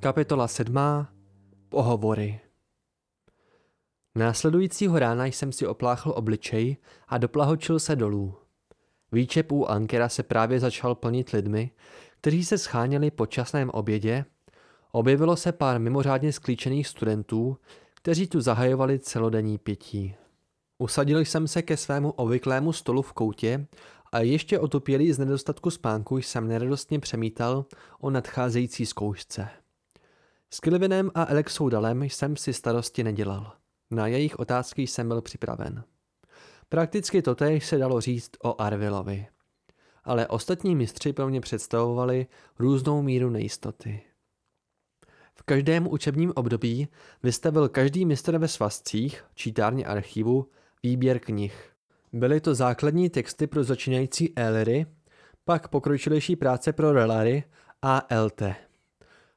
Kapitola 7. Pohovory Následujícího rána jsem si opláchl obličej a doplahočil se dolů. Výčep u Ankera se právě začal plnit lidmi, kteří se scháněli po časném obědě. Objevilo se pár mimořádně sklíčených studentů, kteří tu zahajovali celodenní pití. Usadil jsem se ke svému obvyklému stolu v koutě a ještě otupělý z nedostatku spánku jsem neradostně přemítal o nadcházející zkoušce. S Kilvinem a Alexou Dalem jsem si starosti nedělal. Na jejich otázky jsem byl připraven. Prakticky totéž se dalo říct o Arvilovi. Ale ostatní mistři pro mě představovali různou míru nejistoty. V každém učebním období vystavil každý mistr ve svazcích, čítárně archivu, výběr knih. Byly to základní texty pro začínající Elry, pak pokročilejší práce pro Relary a LT.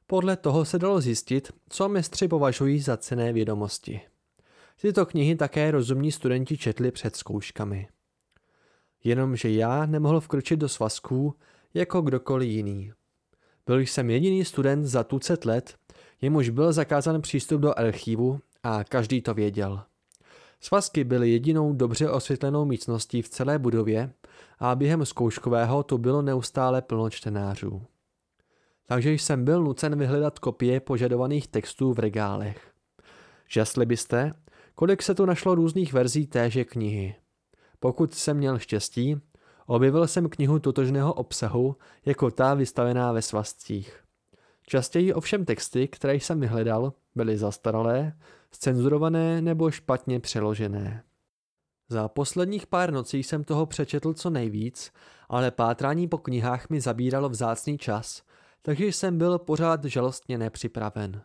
Podle toho se dalo zjistit, co mistři považují za cené vědomosti. Tyto knihy také rozumní studenti četli před zkouškami. Jenomže já nemohl vkročit do svazků jako kdokoliv jiný. Byl jsem jediný student za tucet let, jemuž byl zakázán přístup do archivu a každý to věděl. Svazky byly jedinou dobře osvětlenou místností v celé budově a během zkouškového tu bylo neustále plno čtenářů takže jsem byl nucen vyhledat kopie požadovaných textů v regálech. Žasli byste, kolik se tu našlo různých verzí téže knihy. Pokud jsem měl štěstí, objevil jsem knihu totožného obsahu jako ta vystavená ve svazcích. Častěji ovšem texty, které jsem vyhledal, byly zastaralé, scenzurované nebo špatně přeložené. Za posledních pár nocí jsem toho přečetl co nejvíc, ale pátrání po knihách mi zabíralo vzácný čas takže jsem byl pořád žalostně nepřipraven.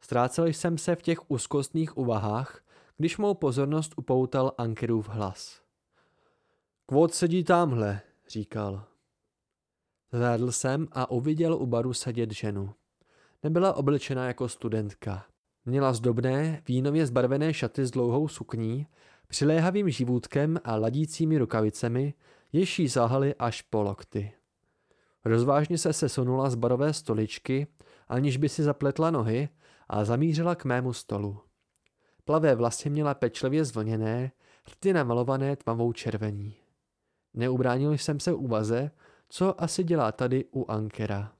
Ztrácel jsem se v těch úzkostných uvahách, když mou pozornost upoutal Ankerův hlas. Kvot sedí tamhle, říkal. Zhlédl jsem a uviděl u baru sedět ženu. Nebyla oblečena jako studentka. Měla zdobné, vínově zbarvené šaty s dlouhou sukní, přiléhavým živůtkem a ladícími rukavicemi, jež jí zahaly až po lokty. Rozvážně se sesunula z barové stoličky, aniž by si zapletla nohy a zamířila k mému stolu. Plavé vlasy měla pečlivě zvlněné, rty namalované tmavou červení. Neubránil jsem se úvaze, co asi dělá tady u Ankera.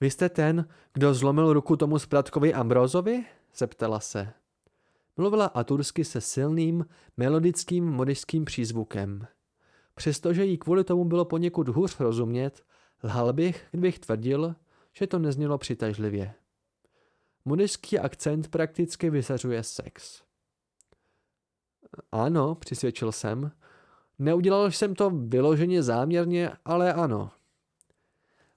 Vy jste ten, kdo zlomil ruku tomu spratkovi Ambrozovi? zeptala se. Mluvila atursky se silným, melodickým modešským přízvukem. Přestože jí kvůli tomu bylo poněkud hůř rozumět, lhal bych, kdybych tvrdil, že to neznělo přitažlivě. Mudiský akcent prakticky vyzařuje sex. Ano, přisvědčil jsem. Neudělal jsem to vyloženě záměrně, ale ano.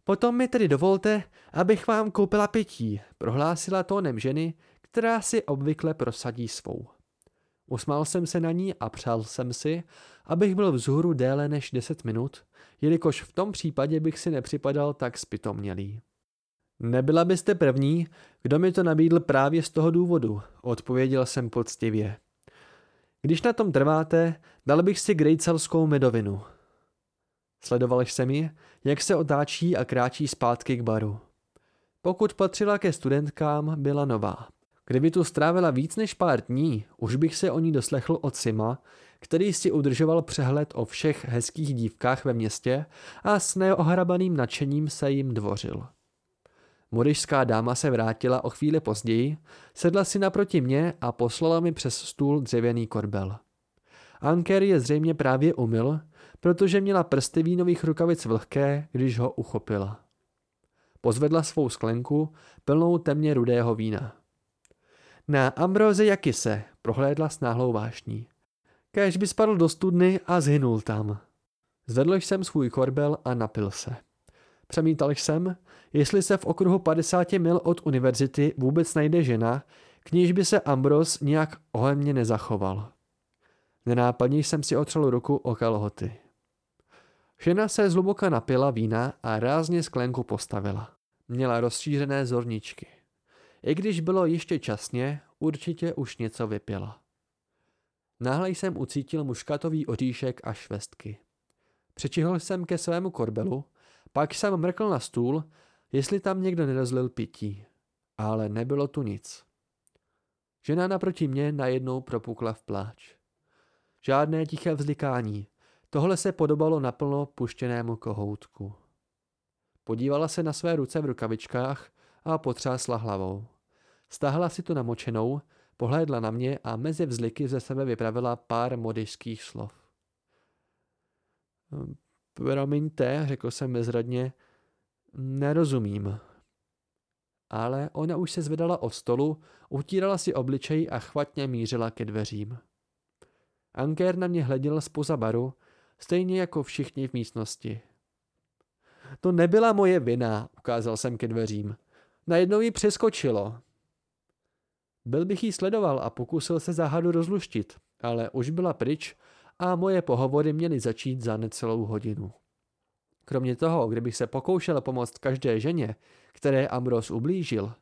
Potom mi tedy dovolte, abych vám koupila pití, prohlásila tónem ženy, která si obvykle prosadí svou. Usmál jsem se na ní a přál jsem si, abych byl vzhůru déle než 10 minut, jelikož v tom případě bych si nepřipadal tak spitomnělý. Nebyla byste první, kdo mi to nabídl právě z toho důvodu, odpověděl jsem poctivě. Když na tom trváte, dal bych si grejcelskou medovinu. Sledoval jsem ji, jak se otáčí a kráčí zpátky k baru. Pokud patřila ke studentkám, byla nová. Kdyby tu strávila víc než pár dní, už bych se o ní doslechl od Sima, který si udržoval přehled o všech hezkých dívkách ve městě a s neohrabaným nadšením se jim dvořil. Morišská dáma se vrátila o chvíli později, sedla si naproti mě a poslala mi přes stůl dřevěný korbel. Anker je zřejmě právě umyl, protože měla prsty vínových rukavic vlhké, když ho uchopila. Pozvedla svou sklenku, plnou temně rudého vína. Na Ambroze Jakise prohlédla s náhlou vášní. Kéž by spadl do studny a zhynul tam. Zvedl jsem svůj korbel a napil se. Přemítal jsem, jestli se v okruhu 50 mil od univerzity vůbec najde žena, k níž by se Ambros nějak ohlemně nezachoval. Nenápadně jsem si otřel ruku o kalhoty. Žena se zhluboka napila vína a rázně sklenku postavila. Měla rozšířené zorničky. I když bylo ještě časně, určitě už něco vypila. Náhle jsem ucítil muškatový oříšek a švestky. Přičihl jsem ke svému korbelu, pak jsem mrkl na stůl, jestli tam někdo nerozlil pití. Ale nebylo tu nic. Žena naproti mě najednou propukla v pláč. Žádné tiché vzlikání. Tohle se podobalo naplno puštěnému kohoutku. Podívala se na své ruce v rukavičkách a potřásla hlavou. Stáhla si tu namočenou, pohlédla na mě a mezi vzliky ze sebe vypravila pár modišských slov. Promiňte, řekl jsem bezradně, nerozumím. Ale ona už se zvedala od stolu, utírala si obličej a chvatně mířila ke dveřím. Anker na mě hleděl spoza baru, stejně jako všichni v místnosti. To nebyla moje vina, ukázal jsem ke dveřím. Najednou ji přeskočilo. Byl bych jí sledoval a pokusil se záhadu rozluštit, ale už byla pryč a moje pohovory měly začít za necelou hodinu. Kromě toho, kdybych se pokoušel pomoct každé ženě, které Ambros ublížil,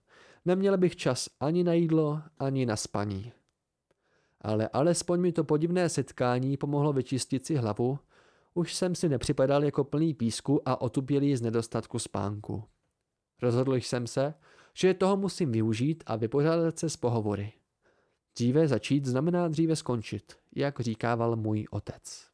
neměl bych čas ani na jídlo, ani na spaní. Ale alespoň mi to podivné setkání pomohlo vyčistit si hlavu, už jsem si nepřipadal jako plný písku a otupělý z nedostatku spánku. Rozhodl jsem se, že toho musím využít a vypořádat se s pohovory. Dříve začít znamená dříve skončit, jak říkával můj otec.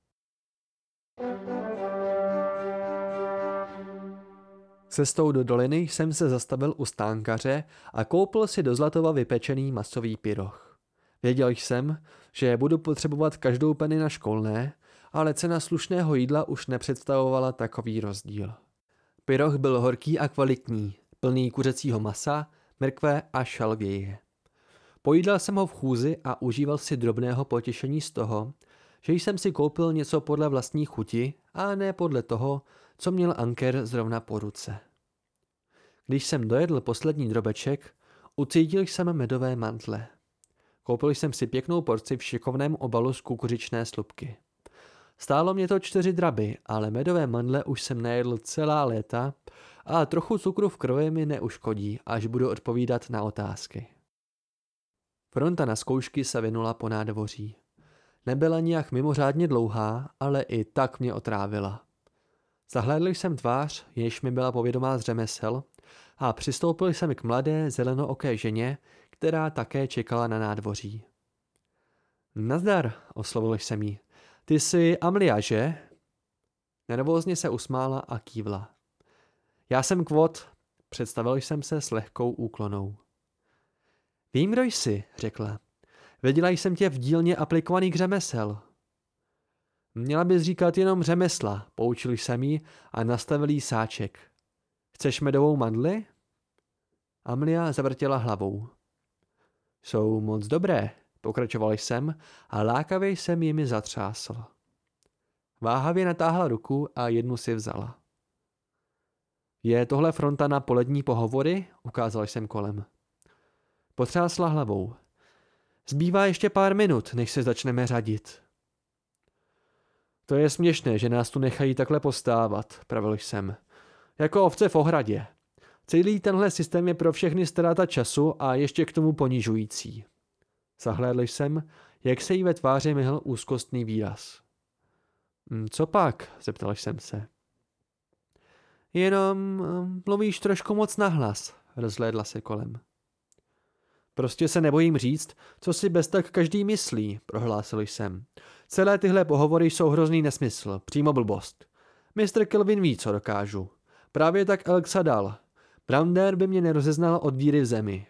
Cestou do doliny jsem se zastavil u stánkaře a koupil si do Zlatova vypečený masový pyroch. Věděl jsem, že budu potřebovat každou peny na školné, ale cena slušného jídla už nepředstavovala takový rozdíl. Pyroch byl horký a kvalitní, plný kuřecího masa, mrkve a šalvěje. Pojídal jsem ho v chůzi a užíval si drobného potěšení z toho, že jsem si koupil něco podle vlastní chuti a ne podle toho, co měl Anker zrovna po ruce. Když jsem dojedl poslední drobeček, ucítil jsem medové mantle. Koupil jsem si pěknou porci v šikovném obalu z kukuřičné slupky. Stálo mě to čtyři draby, ale medové mandle už jsem nejedl celá léta a trochu cukru v krvi mi neuškodí, až budu odpovídat na otázky. Fronta na zkoušky se vynula po nádvoří. Nebyla nijak mimořádně dlouhá, ale i tak mě otrávila. Zahlédl jsem tvář, jež mi byla povědomá z řemesel, a přistoupil jsem k mladé zelenooké ženě, která také čekala na nádvoří. Nazdar, oslovil jsem jí. Ty jsi Amlia, že? Nervózně se usmála a kývla. Já jsem Kvot, představil jsem se s lehkou úklonou. Vím, kdo jsi, řekla. Viděla jsem tě v dílně aplikovaných řemesel. Měla bys říkat jenom řemesla, poučil jsem jí a nastavil jí sáček. Chceš medovou mandli? Amelia zavrtěla hlavou. Jsou moc dobré, pokračoval jsem a lákavě jsem jimi zatřásl. Váhavě natáhla ruku a jednu si vzala. Je tohle fronta na polední pohovory? Ukázal jsem kolem. Potřásla hlavou. Zbývá ještě pár minut, než se začneme řadit. To je směšné, že nás tu nechají takhle postávat, pravil jsem. Jako ovce v ohradě. Celý tenhle systém je pro všechny ztráta času a ještě k tomu ponižující. Zahlédl jsem, jak se jí ve tváři myhl úzkostný výraz. Hm, co pak? zeptal jsem se. Jenom hm, mluvíš trošku moc nahlas, rozhlédla se kolem. Prostě se nebojím říct, co si bez tak každý myslí, prohlásil jsem. Celé tyhle pohovory jsou hrozný nesmysl, přímo blbost. Mr. Kelvin ví, co dokážu. Právě tak Alexa dal. Brander by mě nerozeznal od díry v zemi.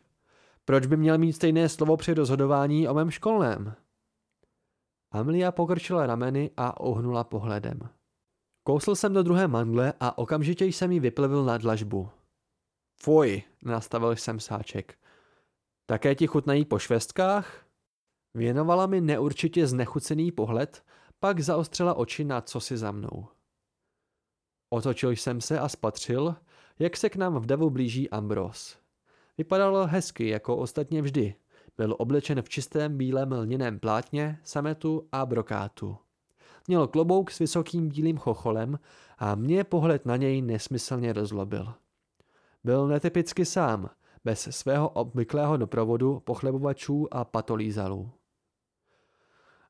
Proč by měl mít stejné slovo při rozhodování o mém školném? Amelia pokrčila rameny a ohnula pohledem. Kousl jsem do druhé mandle a okamžitě jsem ji vyplevil na dlažbu. Fuj, nastavil jsem sáček. Také ti chutnají po švestkách? Věnovala mi neurčitě znechucený pohled, pak zaostřela oči na co si za mnou. Otočil jsem se a spatřil, jak se k nám v davu blíží Ambros. Vypadal hezky, jako ostatně vždy. Byl oblečen v čistém bílém lněném plátně, sametu a brokátu. Měl klobouk s vysokým bílým chocholem a mě pohled na něj nesmyslně rozlobil. Byl netypicky sám, bez svého obvyklého doprovodu pochlebovačů a patolízalů.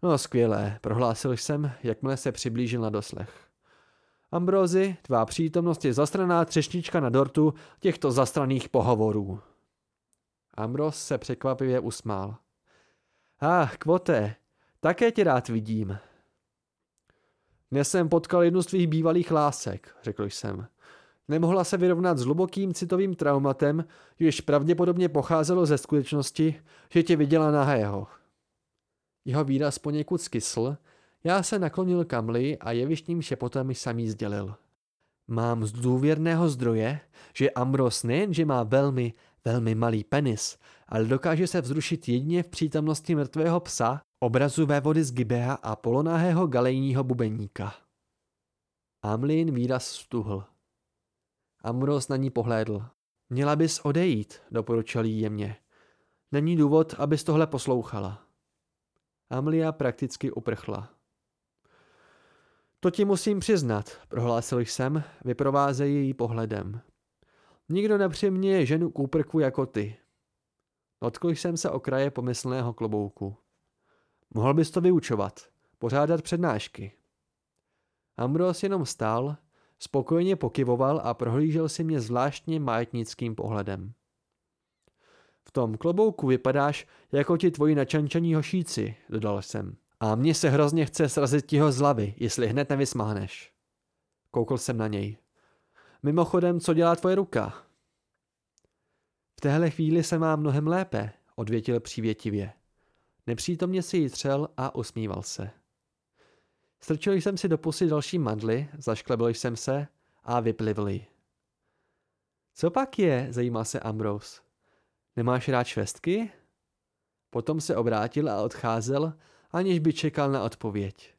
No skvělé, prohlásil jsem, jakmile se přiblížil na doslech. Ambrozy, tvá přítomnost je zastraná třešnička na dortu těchto zastraných pohovorů. Ambros se překvapivě usmál. Ach, kvote, také tě rád vidím. Dnes jsem potkal jednu z tvých bývalých lásek, řekl jsem. Nemohla se vyrovnat s hlubokým citovým traumatem, jež pravděpodobně pocházelo ze skutečnosti, že tě viděla nahého. Jeho výraz poněkud skysl, já se naklonil k Amli a jevištním šepotem jí sdělil. Mám z důvěrného zdroje, že Ambros nejenže má velmi, velmi malý penis, ale dokáže se vzrušit jedině v přítomnosti mrtvého psa, obrazu vody z Gibea a polonahého galejního bubeníka. Amlin výraz stuhl. Ambros na ní pohlédl. Měla bys odejít, doporučil jí jemně. Není důvod, abys tohle poslouchala. Amlia prakticky uprchla. To ti musím přiznat, prohlásil jsem, vyprovázejí jí pohledem. Nikdo nepřimě ženu k úprku jako ty. Dotkl jsem se okraje pomyslného klobouku. Mohl bys to vyučovat, pořádat přednášky. Ambros jenom stál, spokojeně pokyvoval a prohlížel si mě zvláštně majetnickým pohledem. V tom klobouku vypadáš jako ti tvoji načančaní hošíci, dodal jsem. A mně se hrozně chce srazit ti ho z hlavy, jestli hned nevysmáhneš. Koukl jsem na něj. Mimochodem, co dělá tvoje ruka? V téhle chvíli se má mnohem lépe, odvětil přívětivě. Nepřítomně si ji třel a usmíval se. Strčil jsem si do pusy další mandly, zašklebil jsem se a vyplivl ji. Co pak je, zajímal se Ambrose. Nemáš rád švestky? Potom se obrátil a odcházel, aniž by čekal na odpověď.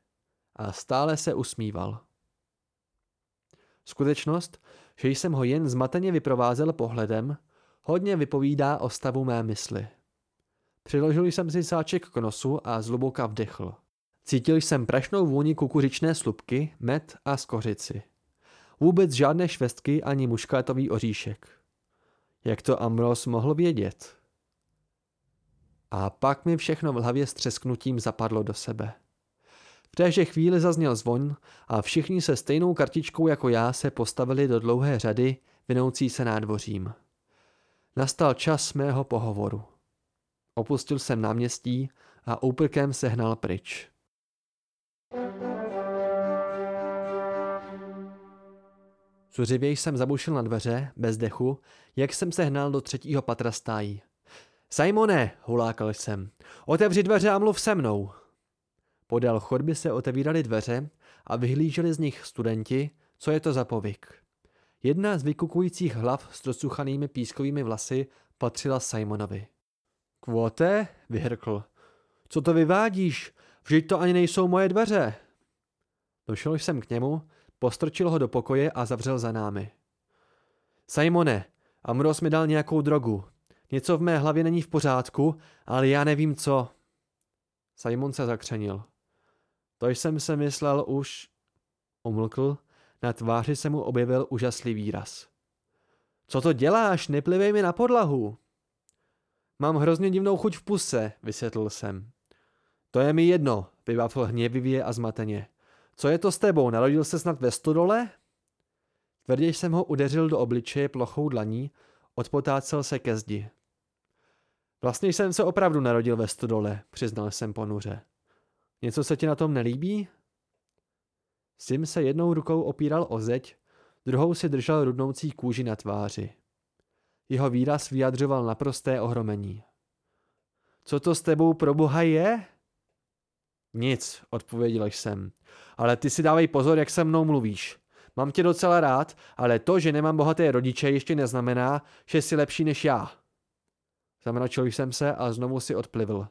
A stále se usmíval. Skutečnost, že jsem ho jen zmateně vyprovázel pohledem, hodně vypovídá o stavu mé mysli. Přiložil jsem si sáček k nosu a zluboka vdechl. Cítil jsem prašnou vůni kukuřičné slupky, med a skořici. Vůbec žádné švestky ani muškátový oříšek. Jak to Amros mohl vědět? A pak mi všechno v hlavě s třesknutím zapadlo do sebe. V téže chvíli zazněl zvon a všichni se stejnou kartičkou jako já se postavili do dlouhé řady, vinoucí se nádvořím. Nastal čas mého pohovoru. Opustil jsem náměstí a úprkem sehnal pryč. Zuřivě jsem zabušil na dveře, bez dechu, jak jsem se hnal do třetího patra stájí. Simone, hulákal jsem, otevři dveře a mluv se mnou. Podél chodby se otevíraly dveře a vyhlíželi z nich studenti, co je to za povyk. Jedna z vykukujících hlav s dosuchanými pískovými vlasy patřila Simonovi. Kvote? vyhrkl. Co to vyvádíš? Vždyť to ani nejsou moje dveře. Došel jsem k němu, postrčil ho do pokoje a zavřel za námi. Simone, Amros mi dal nějakou drogu. Něco v mé hlavě není v pořádku, ale já nevím co. Simon se zakřenil. To jsem se myslel už... Umlkl, na tváři se mu objevil úžasný výraz. Co to děláš? Neplivej mi na podlahu. Mám hrozně divnou chuť v puse, vysvětlil jsem. To je mi jedno, vyvávil hněvivě a zmateně. Co je to s tebou? Narodil se snad ve stodole? Tvrdě jsem ho udeřil do obličeje plochou dlaní, odpotácel se ke zdi. Vlastně jsem se opravdu narodil ve stodole, přiznal jsem ponuře. Něco se ti na tom nelíbí? Sim se jednou rukou opíral o zeď, druhou si držel rudnoucí kůži na tváři. Jeho výraz vyjadřoval naprosté ohromení. Co to s tebou pro boha je? Nic, odpověděl jsem. Ale ty si dávej pozor, jak se mnou mluvíš. Mám tě docela rád, ale to, že nemám bohaté rodiče, ještě neznamená, že jsi lepší než já. Zamračil jsem se a znovu si odplivl.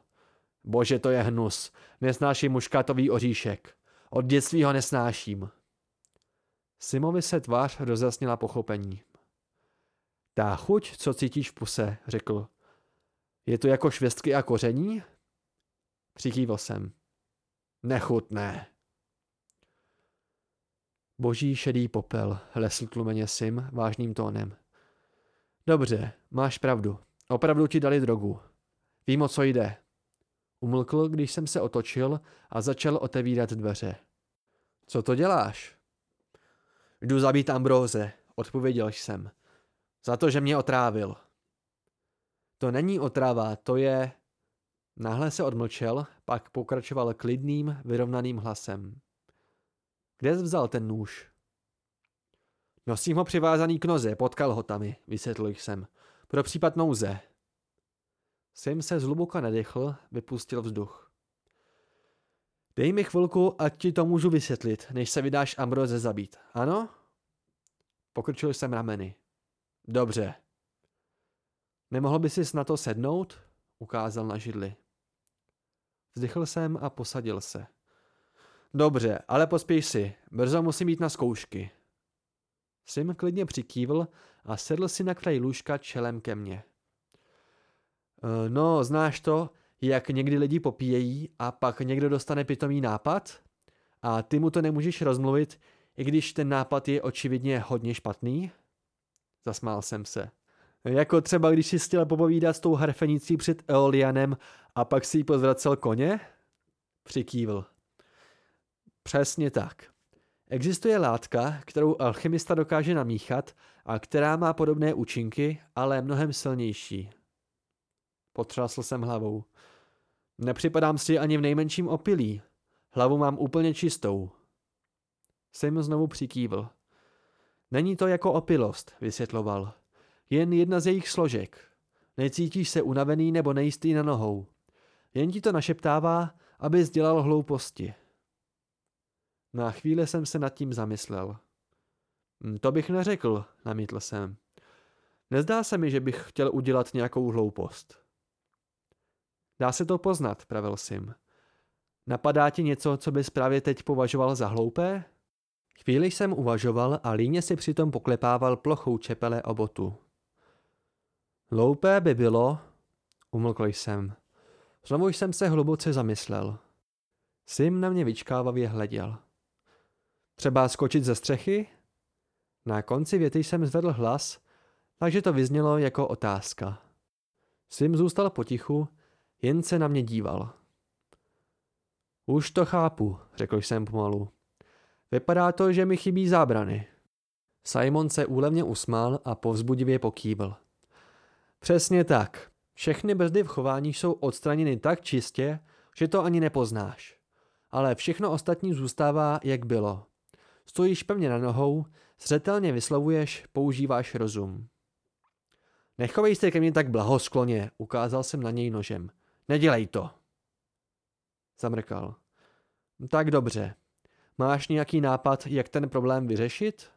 Bože, to je hnus. Nesnáším muškátový oříšek. Od dětství ho nesnáším. Simovi se tvář rozjasnila pochopení. Ta chuť, co cítíš v puse, řekl. Je to jako švestky a koření? Přikývil jsem. Nechutné. Boží šedý popel, lesl tlumeně Sim vážným tónem. Dobře, máš pravdu. Opravdu ti dali drogu. Vím, o co jde. Umlkl, když jsem se otočil a začal otevírat dveře. Co to děláš? Jdu zabít Ambróze, odpověděl jsem. Za to, že mě otrávil. To není otrava, to je... Náhle se odmlčel, pak pokračoval klidným, vyrovnaným hlasem. Kde jsi vzal ten nůž? Nosím ho přivázaný k noze, pod kalhotami, vysvětlil jsem. Pro případ nouze. Sim se zhluboka nadechl, vypustil vzduch. Dej mi chvilku, ať ti to můžu vysvětlit, než se vydáš Ambroze zabít, ano? Pokrčil jsem rameny. Dobře. Nemohl by sis na to sednout? Ukázal na židli. Vzdychl jsem a posadil se. Dobře, ale pospěj si. Brzo musím jít na zkoušky. Sim klidně přikývl a sedl si na kraj lůžka čelem ke mně. E, no, znáš to, jak někdy lidi popíjejí a pak někdo dostane pitomý nápad? A ty mu to nemůžeš rozmluvit, i když ten nápad je očividně hodně špatný? Zasmál jsem se. Jako třeba, když si chtěl popovídat s tou harfenicí před Eolianem a pak si jí pozvracel koně? Přikývl. Přesně tak. Existuje látka, kterou alchymista dokáže namíchat a která má podobné účinky, ale mnohem silnější. Potřásl jsem hlavou. Nepřipadám si ani v nejmenším opilí. Hlavu mám úplně čistou. Sim znovu přikývl. Není to jako opilost, vysvětloval. Jen jedna z jejich složek. Necítíš se unavený nebo nejistý na nohou. Jen ti to našeptává, aby dělal hlouposti. Na chvíli jsem se nad tím zamyslel. Hm, to bych neřekl, namítl jsem. Nezdá se mi, že bych chtěl udělat nějakou hloupost. Dá se to poznat, pravil Sim. Napadá ti něco, co bys právě teď považoval za hloupé? Chvíli jsem uvažoval a líně si přitom poklepával plochou čepele o botu. Hloupé by bylo, umlkl jsem. Znovu jsem se hluboce zamyslel. Sim na mě vyčkávavě hleděl. Třeba skočit ze střechy? Na konci věty jsem zvedl hlas, takže to vyznělo jako otázka. Sim zůstal potichu, jen se na mě díval. Už to chápu, řekl jsem pomalu. Vypadá to, že mi chybí zábrany. Simon se úlevně usmál a povzbudivě pokývil. Přesně tak. Všechny brzdy v chování jsou odstraněny tak čistě, že to ani nepoznáš. Ale všechno ostatní zůstává, jak bylo. Stojíš pevně na nohou, zřetelně vyslovuješ, používáš rozum. Nechovej se ke mně tak blahoskloně, ukázal jsem na něj nožem. Nedělej to. Zamrkal. Tak dobře. Máš nějaký nápad, jak ten problém vyřešit?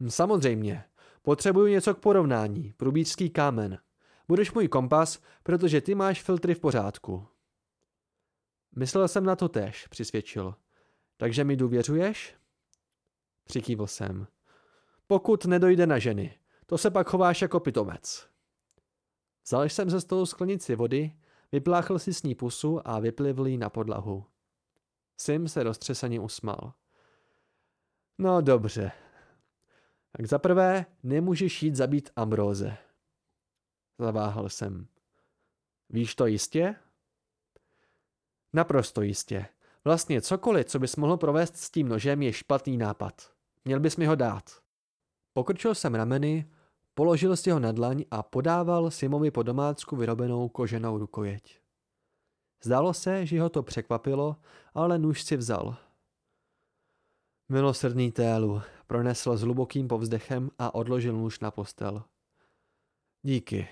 Hm, samozřejmě. Potřebuju něco k porovnání. Průbířský kámen. Budeš můj kompas, protože ty máš filtry v pořádku. Myslel jsem na to tež, přisvědčil. Takže mi důvěřuješ? Přikývl jsem. Pokud nedojde na ženy, to se pak chováš jako pitomec. Vzal jsem ze stolu sklenici vody, vypláchl si s ní pusu a vyplivl ji na podlahu. Sim se roztřeseně usmál. No dobře. Tak za prvé nemůžeš jít zabít Ambróze. Zaváhal jsem. Víš to jistě? Naprosto jistě. Vlastně cokoliv, co bys mohl provést s tím nožem, je špatný nápad. Měl bys mi ho dát. Pokrčil jsem rameny, položil si ho na dlaň a podával Simovi po domácku vyrobenou koženou rukojeť. Zdálo se, že ho to překvapilo, ale nůž si vzal. Milosrdný télu, pronesl s hlubokým povzdechem a odložil nůž na postel. Díky.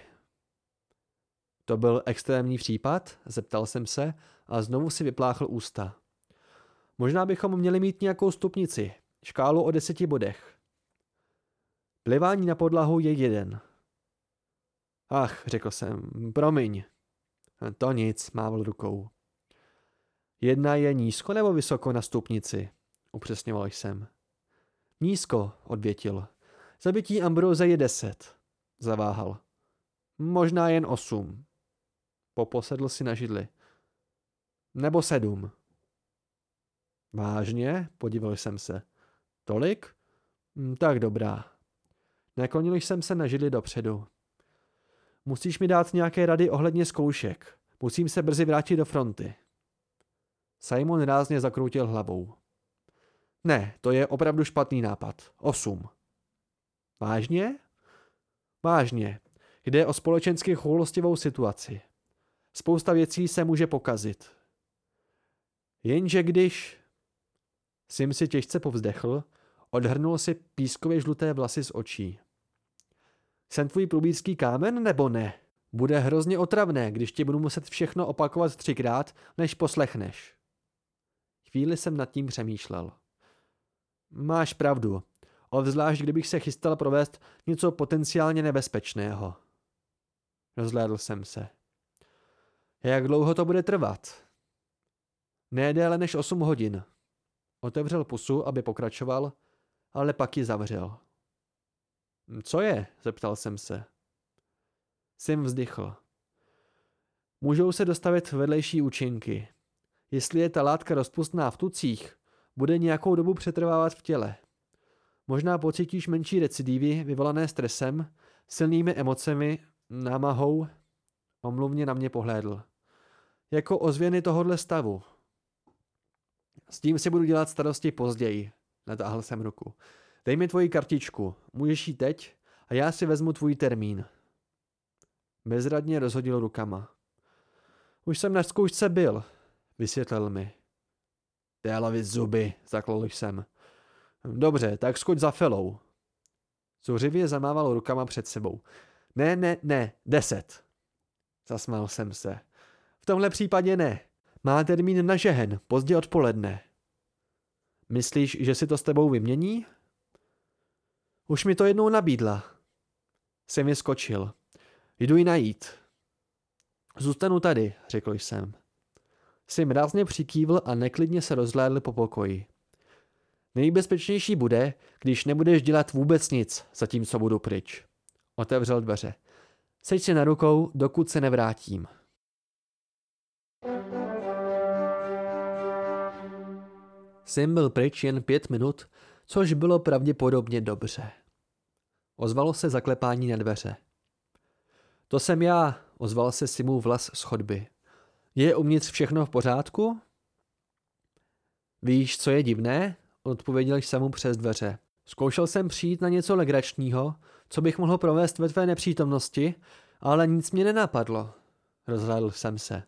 To byl extrémní případ? Zeptal jsem se a znovu si vypláchl ústa. Možná bychom měli mít nějakou stupnici, škálu o deseti bodech. Plivání na podlahu je jeden. Ach, řekl jsem, promiň. To nic, mával rukou. Jedna je nízko nebo vysoko na stupnici? Upřesňoval jsem. Nízko, odvětil. Zabití Ambroze je deset. Zaváhal. Možná jen osm. Poposedl si na židli. Nebo sedm. Vážně? Podíval jsem se. Tolik? Hm, tak dobrá. Naklonil jsem se na židli dopředu. Musíš mi dát nějaké rady ohledně zkoušek. Musím se brzy vrátit do fronty. Simon rázně zakroutil hlavou. Ne, to je opravdu špatný nápad. Osm. Vážně? Vážně. Jde o společensky choulostivou situaci. Spousta věcí se může pokazit. Jenže když... Sim si těžce povzdechl, odhrnul si pískově žluté vlasy z očí. Jsem tvůj průbířský kámen nebo ne? Bude hrozně otravné, když ti budu muset všechno opakovat třikrát, než poslechneš. Chvíli jsem nad tím přemýšlel. Máš pravdu, obzvlášť kdybych se chystal provést něco potenciálně nebezpečného. Rozhlédl jsem se. Jak dlouho to bude trvat? Ne déle než 8 hodin. Otevřel pusu, aby pokračoval, ale pak ji zavřel. Co je? zeptal jsem se. Sim vzdychl. Můžou se dostavit vedlejší účinky. Jestli je ta látka rozpustná v tucích, bude nějakou dobu přetrvávat v těle. Možná pocítíš menší recidivy vyvolané stresem, silnými emocemi, námahou. Omluvně na mě pohlédl. Jako ozvěny tohohle stavu. S tím si budu dělat starosti později, natáhl jsem ruku. Dej mi tvoji kartičku, můžeš jít teď a já si vezmu tvůj termín. Bezradně rozhodil rukama. Už jsem na zkoušce byl, vysvětlil mi. Délavi zuby, zaklol jsem. Dobře, tak skoč za felou. Zuřivě zamával rukama před sebou. Ne, ne, ne, deset. Zasmál jsem se. V tomhle případě ne. Má termín na žehen, pozdě odpoledne. Myslíš, že si to s tebou vymění? Už mi to jednou nabídla. Jsem je skočil. Jdu ji najít. Zůstanu tady, řekl jsem. Sim rázně přikývl a neklidně se rozhlédl po pokoji. Nejbezpečnější bude, když nebudeš dělat vůbec nic, zatímco budu pryč. Otevřel dveře. Seď si na rukou, dokud se nevrátím. Sim byl pryč jen pět minut, což bylo pravděpodobně dobře. Ozvalo se zaklepání na dveře. To jsem já, ozval se Simu vlas z chodby. Je uvnitř všechno v pořádku? Víš, co je divné? Odpověděl jsem mu přes dveře. Zkoušel jsem přijít na něco legračního, co bych mohl provést ve tvé nepřítomnosti, ale nic mě nenapadlo. Rozhlédl jsem se.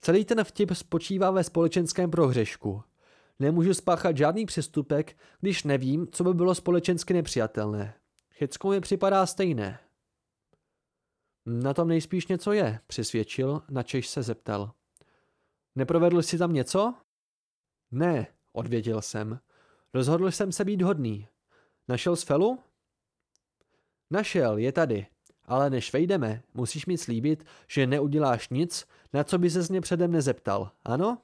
Celý ten vtip spočívá ve společenském prohřešku. Nemůžu spáchat žádný přestupek, když nevím, co by bylo společensky nepřijatelné. Checko mi připadá stejné. Na tom nejspíš něco je, přisvědčil, načež se zeptal. Neprovedl jsi tam něco? Ne, odvěděl jsem. Rozhodl jsem se být hodný. Našel z Felu? Našel, je tady. Ale než vejdeme, musíš mi slíbit, že neuděláš nic, na co by se mě předem nezeptal, ano?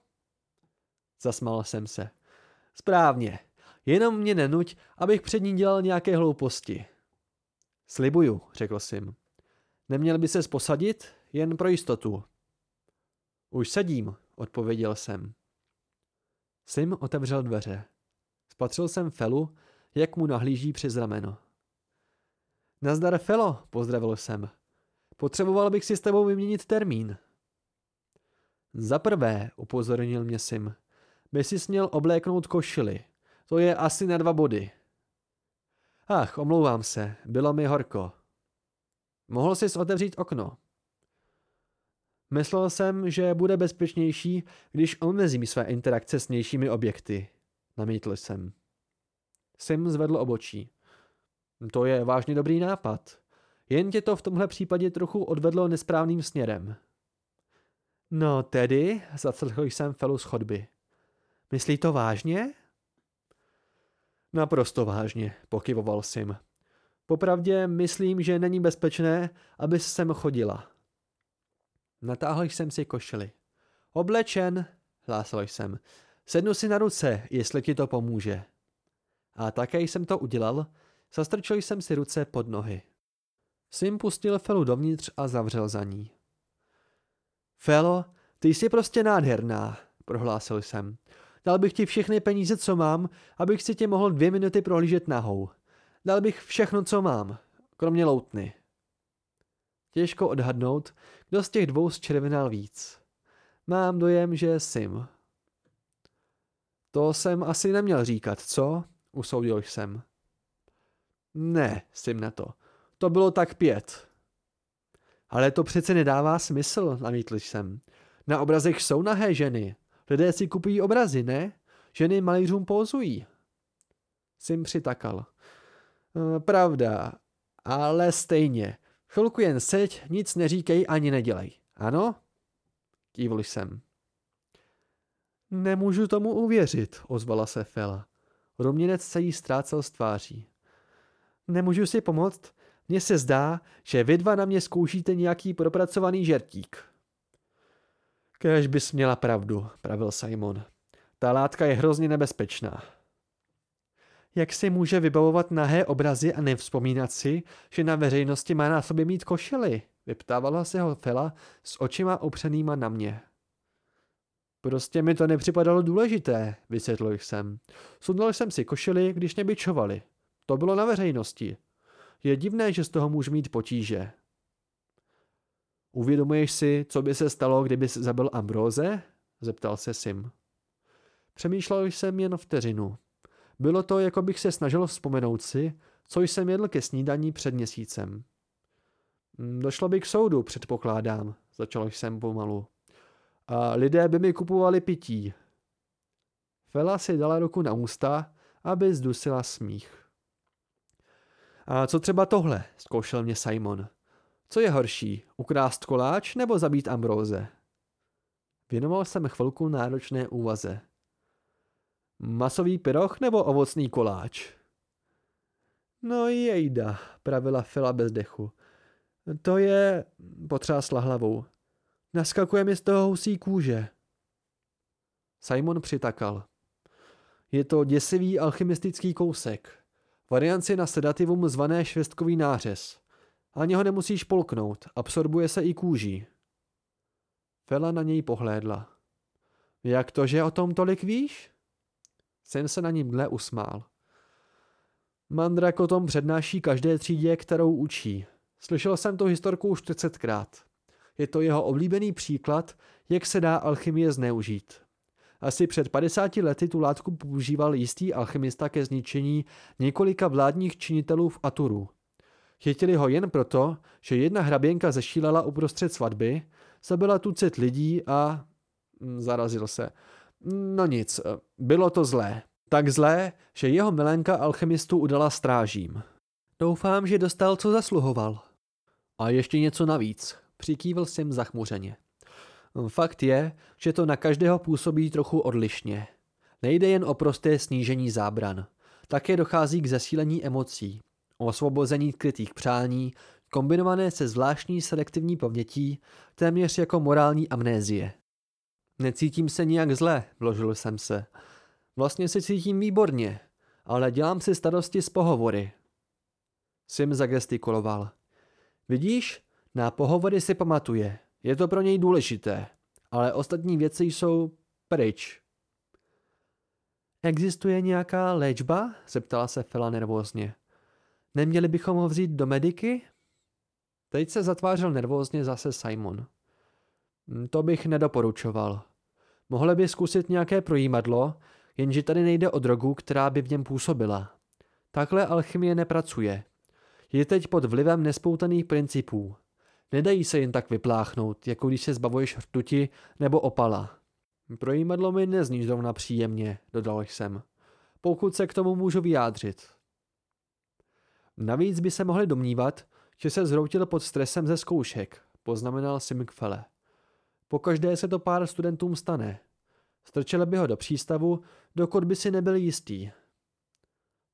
Zasmal jsem se. Správně. Jenom mě nenuť, abych před ní dělal nějaké hlouposti. Slibuju, řekl Sim. Neměl by se posadit? Jen pro jistotu. Už sedím, odpověděl jsem. Sim otevřel dveře. Spatřil jsem Felu, jak mu nahlíží přes rameno. Nazdar Felo, pozdravil jsem. Potřeboval bych si s tebou vyměnit termín. Za prvé, upozornil mě Sim, by si směl obléknout košily. To je asi na dva body. Ach, omlouvám se, bylo mi horko. Mohl jsi otevřít okno. Myslel jsem, že bude bezpečnější, když omezím své interakce s nějšími objekty. Namítl jsem. Sim zvedl obočí. To je vážně dobrý nápad. Jen tě to v tomhle případě trochu odvedlo nesprávným směrem. No tedy, zaclchl jsem Felu z chodby. Myslí to vážně? Naprosto vážně, pokyvoval Sim. Popravdě myslím, že není bezpečné, aby sem chodila. Natáhl jsem si košili. Oblečen, hlásal jsem. Sednu si na ruce, jestli ti to pomůže. A také jsem to udělal, zastrčil jsem si ruce pod nohy. Sim pustil Felu dovnitř a zavřel za ní. Felo, ty jsi prostě nádherná, prohlásil jsem. Dal bych ti všechny peníze, co mám, abych si tě mohl dvě minuty prohlížet nahou. Dal bych všechno, co mám, kromě loutny. Těžko odhadnout, kdo z těch dvou zčervenal víc. Mám dojem, že Sim. To jsem asi neměl říkat, co? Usoudil jsem. Ne, Sim na to. To bylo tak pět. Ale to přece nedává smysl, namítl jsem. Na obrazech jsou nahé ženy. Lidé si kupují obrazy, ne? Ženy malířům pózují. Sim přitakal. E, pravda, ale stejně. Chvilku jen seď, nic neříkej ani nedělej. Ano? Kývl jsem. Nemůžu tomu uvěřit, ozvala se Fela. Ruměnec se jí ztrácel z tváří. Nemůžu si pomoct? Mně se zdá, že vy dva na mě zkoušíte nějaký propracovaný žertík. Kéž bys měla pravdu, pravil Simon. Ta látka je hrozně nebezpečná. Jak si může vybavovat nahé obrazy a nevzpomínat si, že na veřejnosti má na sobě mít košely? Vyptávala se ho Fela s očima opřenýma na mě. Prostě mi to nepřipadalo důležité, vysvětlil jsem. Sundal jsem si košily, když mě bičovali. To bylo na veřejnosti. Je divné, že z toho můžu mít potíže. Uvědomuješ si, co by se stalo, kdybys zabil Ambróze? Zeptal se Sim. Přemýšlel jsem jen vteřinu. Bylo to, jako bych se snažil vzpomenout si, co jsem jedl ke snídaní před měsícem. Hm, došlo by k soudu, předpokládám, začal jsem pomalu. A lidé by mi kupovali pití. Fela si dala ruku na ústa, aby zdusila smích. A co třeba tohle, zkoušel mě Simon. Co je horší, ukrást koláč nebo zabít Ambróze? Věnoval jsem chvilku náročné úvaze. Masový pyroch nebo ovocný koláč? No jejda, pravila Fila bez dechu. To je... potřásla hlavou. Naskakuje mi z toho husí kůže. Simon přitakal. Je to děsivý alchymistický kousek. Varianci na sedativum zvané švestkový nářez. Ani ho nemusíš polknout, absorbuje se i kůží. Fela na něj pohlédla. Jak to, že o tom tolik víš? Syn se na ní mdle usmál. Mandrak o tom přednáší každé třídě, kterou učí. Slyšel jsem tu historku už 40krát. Je to jeho oblíbený příklad, jak se dá alchymie zneužít. Asi před 50 lety tu látku používal jistý alchymista ke zničení několika vládních činitelů v Aturu. Chytili ho jen proto, že jedna hraběnka zešílela uprostřed svatby, zabila tucet lidí a... Hm, zarazil se. No nic, bylo to zlé. Tak zlé, že jeho milenka alchemistu udala strážím. Doufám, že dostal, co zasluhoval. A ještě něco navíc, přikývil jsem zachmuřeně. Fakt je, že to na každého působí trochu odlišně. Nejde jen o prosté snížení zábran. Také dochází k zesílení emocí, osvobození krytých přání, kombinované se zvláštní selektivní pamětí, téměř jako morální amnézie. Necítím se nijak zle, vložil jsem se. Vlastně se cítím výborně, ale dělám si starosti z pohovory. Sim zagestikuloval. Vidíš, na pohovory si pamatuje. Je to pro něj důležité, ale ostatní věci jsou pryč. Existuje nějaká léčba? zeptala se Fela nervózně. Neměli bychom ho vzít do mediky? Teď se zatvářel nervózně zase Simon. Hm, to bych nedoporučoval. Mohli by zkusit nějaké projímadlo, jenže tady nejde o drogu, která by v něm působila. Takhle alchymie nepracuje. Je teď pod vlivem nespoutaných principů. Nedají se jen tak vypláchnout, jako když se zbavuješ rtuti nebo opala. Projímadlo mi nezní zrovna příjemně, dodal jsem. Pokud se k tomu můžu vyjádřit. Navíc by se mohli domnívat, že se zhroutil pod stresem ze zkoušek, poznamenal Simkfele. Pokaždé se to pár studentům stane. Strčili by ho do přístavu, dokud by si nebyl jistý.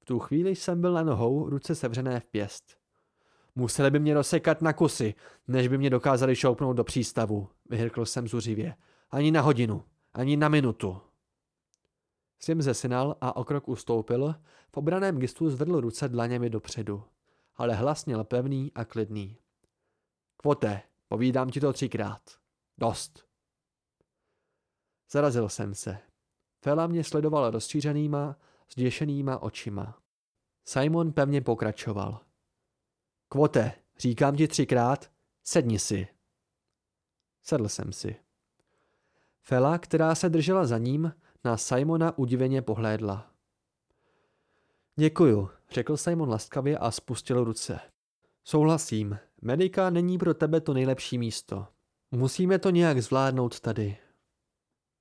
V tu chvíli jsem byl na nohou, ruce sevřené v pěst. Museli by mě rozsekat na kusy, než by mě dokázali šoupnout do přístavu, vyhrkl jsem zuřivě. Ani na hodinu, ani na minutu. Sim zesinal a o krok ustoupil, v obraném gestu zvedl ruce dlaněmi dopředu, ale hlas měl pevný a klidný. Kvote, povídám ti to třikrát. Dost. Zarazil jsem se. Fela mě sledoval rozšířenýma, zděšenýma očima. Simon pevně pokračoval. Kvote, říkám ti třikrát, sedni si. Sedl jsem si. Fela, která se držela za ním, na Simona udiveně pohlédla. Děkuju, řekl Simon laskavě a spustil ruce. Souhlasím, Medika není pro tebe to nejlepší místo. Musíme to nějak zvládnout tady.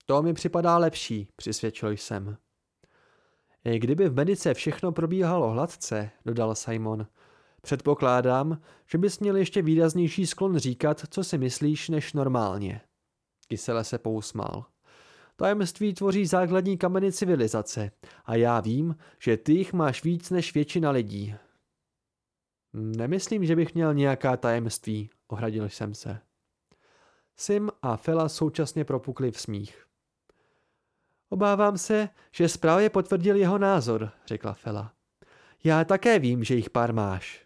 To mi připadá lepší, přisvědčil jsem. I kdyby v medice všechno probíhalo hladce, dodal Simon, předpokládám, že bys měl ještě výraznější sklon říkat, co si myslíš, než normálně. Kysele se pousmál. Tajemství tvoří základní kameny civilizace a já vím, že ty jich máš víc než většina lidí. Nemyslím, že bych měl nějaká tajemství, ohradil jsem se. Sim a Fela současně propukli v smích. Obávám se, že zprávě potvrdil jeho názor, řekla Fela. Já také vím, že jich pár máš.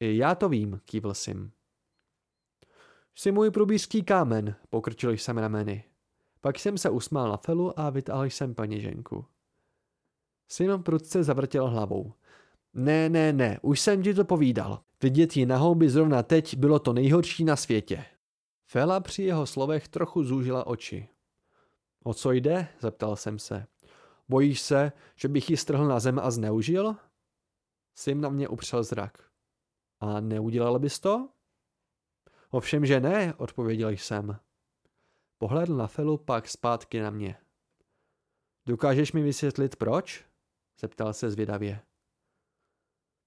I já to vím, kývl Sim. Jsi můj průbířský kámen, pokrčil jsem rameny. Pak jsem se usmál na Felu a vytáhl jsem peněženku. Sim prudce zavrtěl hlavou. Ne, ne, ne, už jsem ti to povídal. Vidět ji nahou by zrovna teď bylo to nejhorší na světě. Fela při jeho slovech trochu zúžila oči. O co jde? zeptal jsem se. Bojíš se, že bych ji strhl na zem a zneužil? Sim na mě upřel zrak. A neudělal bys to? Ovšem, že ne, odpověděl jsem. Pohledl na Felu pak zpátky na mě. Dokážeš mi vysvětlit proč? zeptal se zvědavě.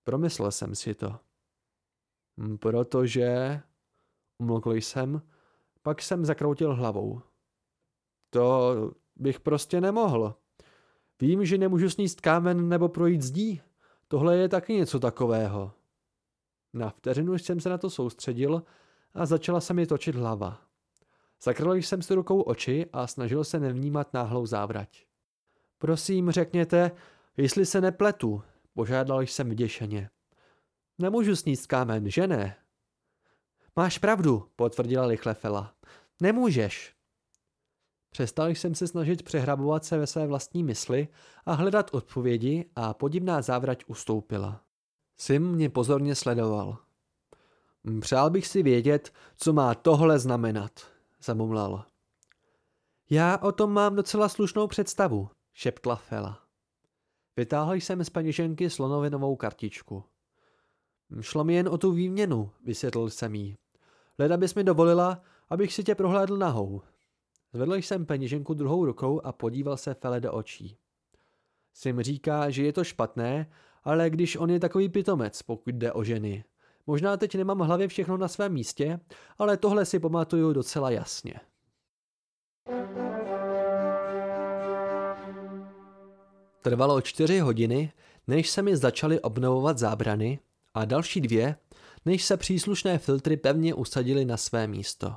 Promyslel jsem si to. Hm, protože, umlkl jsem, pak jsem zakroutil hlavou. To bych prostě nemohl. Vím, že nemůžu sníst kámen nebo projít zdí. Tohle je taky něco takového. Na vteřinu jsem se na to soustředil a začala se mi točit hlava. Zakryl jsem si rukou oči a snažil se nevnímat náhlou závrať. Prosím, řekněte, jestli se nepletu, požádal jsem vděšeně. Nemůžu sníst kámen, že ne? Máš pravdu, potvrdila rychle Fela. Nemůžeš. Přestal jsem se snažit přehrabovat se ve své vlastní mysli a hledat odpovědi a podivná závrať ustoupila. Sim mě pozorně sledoval. Přál bych si vědět, co má tohle znamenat, zamumlal. Já o tom mám docela slušnou představu, šeptla Fela. Vytáhl jsem z peněženky slonovinovou kartičku. Šlo mi jen o tu výměnu, vysvětlil jsem jí. Leda bys mi dovolila, abych si tě prohlédl nahou. Zvedl jsem peněženku druhou rukou a podíval se Fele do očí. Sim říká, že je to špatné, ale když on je takový pitomec, pokud jde o ženy. Možná teď nemám v hlavě všechno na svém místě, ale tohle si pamatuju docela jasně. Trvalo čtyři hodiny, než se mi začaly obnovovat zábrany a další dvě, než se příslušné filtry pevně usadily na své místo.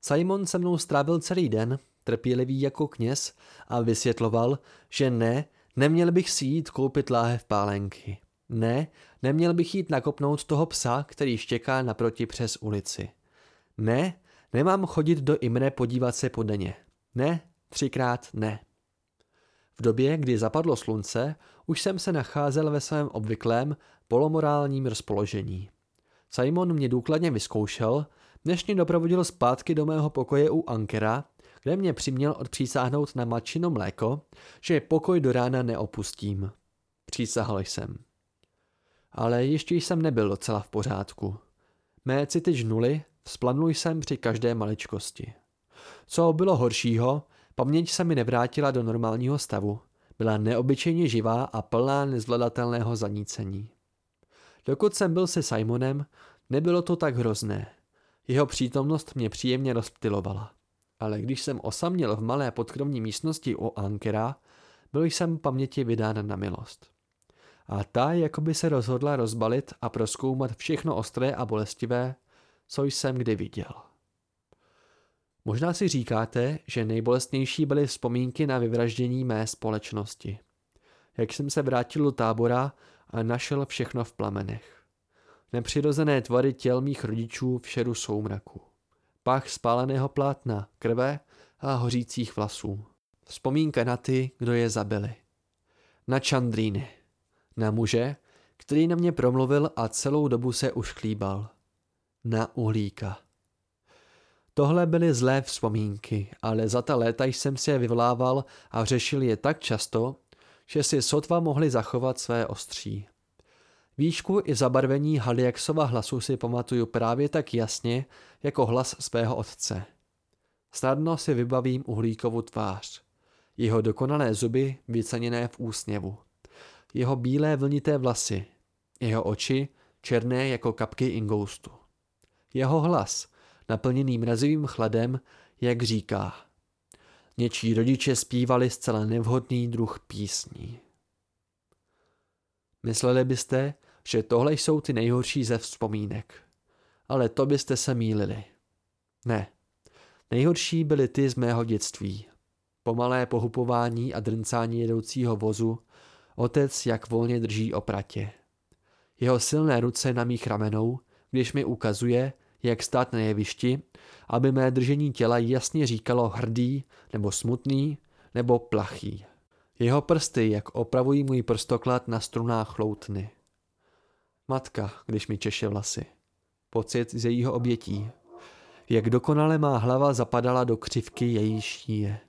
Simon se mnou strávil celý den, trpělivý jako kněz, a vysvětloval, že ne, neměl bych si jít koupit láhev pálenky. Ne, neměl bych jít nakopnout toho psa, který štěká naproti přes ulici. Ne, nemám chodit do Imre podívat se po deně. Ne, třikrát ne. V době, kdy zapadlo slunce, už jsem se nacházel ve svém obvyklém polomorálním rozpoložení. Simon mě důkladně vyzkoušel, než mě doprovodil zpátky do mého pokoje u Ankera, kde mě přiměl odpřísáhnout na mačino mléko, že pokoj do rána neopustím. Přísahal jsem. Ale ještě jsem nebyl docela v pořádku. Mé city žnuly, vzplanul jsem při každé maličkosti. Co bylo horšího, paměť se mi nevrátila do normálního stavu. Byla neobyčejně živá a plná nezvladatelného zanícení. Dokud jsem byl se Simonem, nebylo to tak hrozné. Jeho přítomnost mě příjemně rozptilovala. Ale když jsem osaměl v malé podkrovní místnosti u Ankera, byl jsem paměti vydán na milost. A ta jakoby se rozhodla rozbalit a proskoumat všechno ostré a bolestivé, co jsem kdy viděl. Možná si říkáte, že nejbolestnější byly vzpomínky na vyvraždění mé společnosti. Jak jsem se vrátil do tábora a našel všechno v plamenech. Nepřirozené tvary těl mých rodičů v šeru soumraku. Pach spáleného plátna, krve a hořících vlasů. Vzpomínka na ty, kdo je zabili. Na Čandríny. Na muže, který na mě promluvil a celou dobu se už klíbal. Na uhlíka. Tohle byly zlé vzpomínky, ale za ta léta jsem si je vyvolával a řešil je tak často, že si sotva mohli zachovat své ostří. Výšku i zabarvení Haliaxova hlasu si pamatuju právě tak jasně, jako hlas svého otce. Snadno si vybavím uhlíkovu tvář. Jeho dokonalé zuby vyceněné v úsměvu. Jeho bílé vlnité vlasy. Jeho oči černé jako kapky ingoustu. Jeho hlas, naplněný mrazivým chladem, jak říká. Něčí rodiče zpívali zcela nevhodný druh písní. Mysleli byste, že tohle jsou ty nejhorší ze vzpomínek. Ale to byste se mýlili. Ne. Nejhorší byly ty z mého dětství. Pomalé pohupování a drncání jedoucího vozu, otec jak volně drží opratě. Jeho silné ruce na mých ramenou, když mi ukazuje, jak stát na jevišti, aby mé držení těla jasně říkalo hrdý, nebo smutný, nebo plachý. Jeho prsty, jak opravují můj prstoklad na strunách chloutny. Matka, když mi češe vlasy. Pocit z jejího obětí. Jak dokonale má hlava zapadala do křivky její šíje.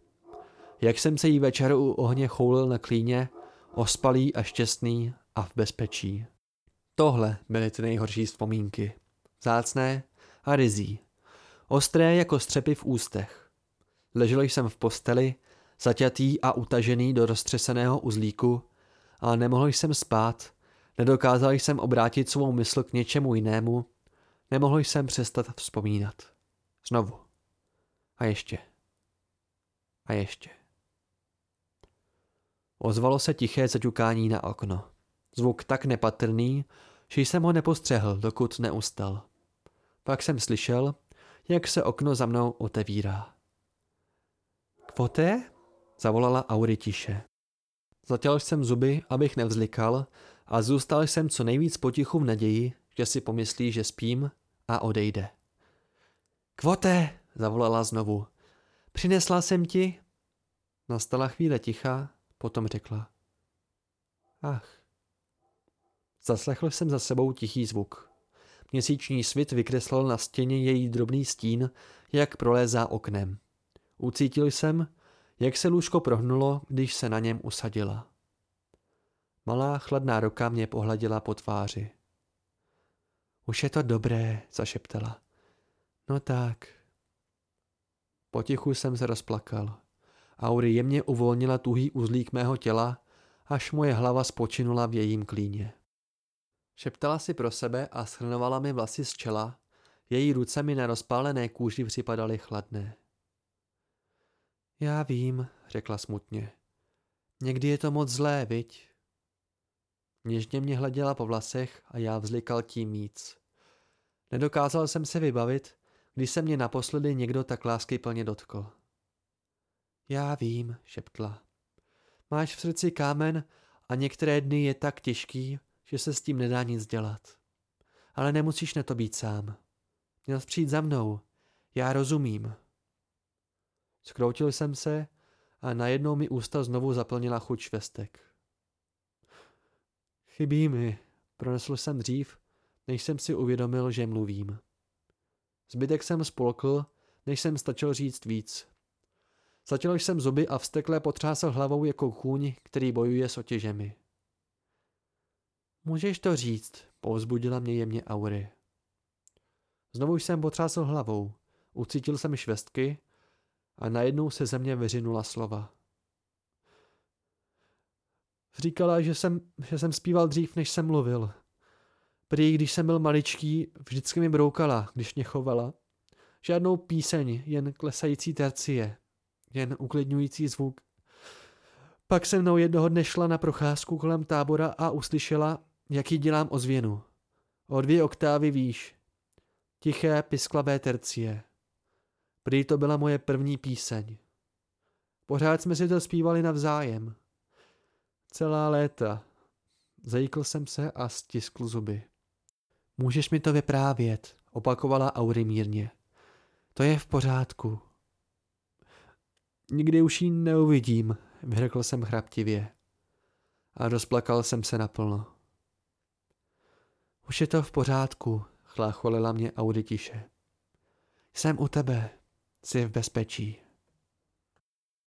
Jak jsem se jí večer u ohně choulil na klíně, ospalý a šťastný a v bezpečí. Tohle byly ty nejhorší vzpomínky. Zácné a rizí. Ostré jako střepy v ústech. Ležel jsem v posteli, zaťatý a utažený do roztřeseného uzlíku, ale nemohl jsem spát, nedokázal jsem obrátit svou mysl k něčemu jinému, nemohl jsem přestat vzpomínat. Znovu. A ještě. A ještě. Ozvalo se tiché zaťukání na okno. Zvuk tak nepatrný, že jsem ho nepostřehl, dokud neustal. Pak jsem slyšel, jak se okno za mnou otevírá. Kvote? zavolala Auri tiše. Zatěl jsem zuby, abych nevzlikal a zůstal jsem co nejvíc potichu v naději, že si pomyslí, že spím a odejde. Kvote, zavolala znovu. Přinesla jsem ti? Nastala chvíle ticha, potom řekla. Ach. Zaslechl jsem za sebou tichý zvuk. Měsíční svit vykreslil na stěně její drobný stín, jak prolézá oknem. Ucítil jsem, jak se lůžko prohnulo, když se na něm usadila. Malá chladná ruka mě pohladila po tváři. Už je to dobré, zašeptala. No tak. Potichu jsem se rozplakal. Auri jemně uvolnila tuhý uzlík mého těla, až moje hlava spočinula v jejím klíně. Šeptala si pro sebe a schrnovala mi vlasy z čela, její ruce mi na rozpálené kůži připadaly chladné. Já vím, řekla smutně. Někdy je to moc zlé, viď? Něžně mě hleděla po vlasech a já vzlikal tím víc. Nedokázal jsem se vybavit, když se mě naposledy někdo tak lásky plně dotkl. Já vím, šeptla. Máš v srdci kámen a některé dny je tak těžký, že se s tím nedá nic dělat. Ale nemusíš na to být sám. Měl přijít za mnou. Já rozumím. Skroutil jsem se a najednou mi ústa znovu zaplnila chuť švestek. Chybí mi, pronesl jsem dřív, než jsem si uvědomil, že mluvím. Zbytek jsem spolkl, než jsem stačil říct víc. Zatěl jsem zuby a vstekle potřásl hlavou jako kůň, který bojuje s otěžemi. Můžeš to říct, povzbudila mě jemně Aury. Znovu jsem potřásl hlavou, ucítil jsem švestky a najednou se ze mě vyřinula slova. Říkala, že jsem, že jsem zpíval dřív, než jsem mluvil. Prý, když jsem byl maličký, vždycky mi broukala, když mě chovala. Žádnou píseň, jen klesající tercie, jen uklidňující zvuk. Pak se mnou jednoho dne šla na procházku kolem tábora a uslyšela, jaký dělám ozvěnu. O dvě oktávy výš. Tiché, pisklavé tercie. Prý to byla moje první píseň. Pořád jsme si to zpívali navzájem. Celá léta. Zajíkl jsem se a stiskl zuby. Můžeš mi to vyprávět, opakovala Aury mírně. To je v pořádku. Nikdy už ji neuvidím, vyřekl jsem chraptivě. a rozplakal jsem se naplno. Už je to v pořádku, chlácholila mě Audi tiše. Jsem u tebe, jsi v bezpečí.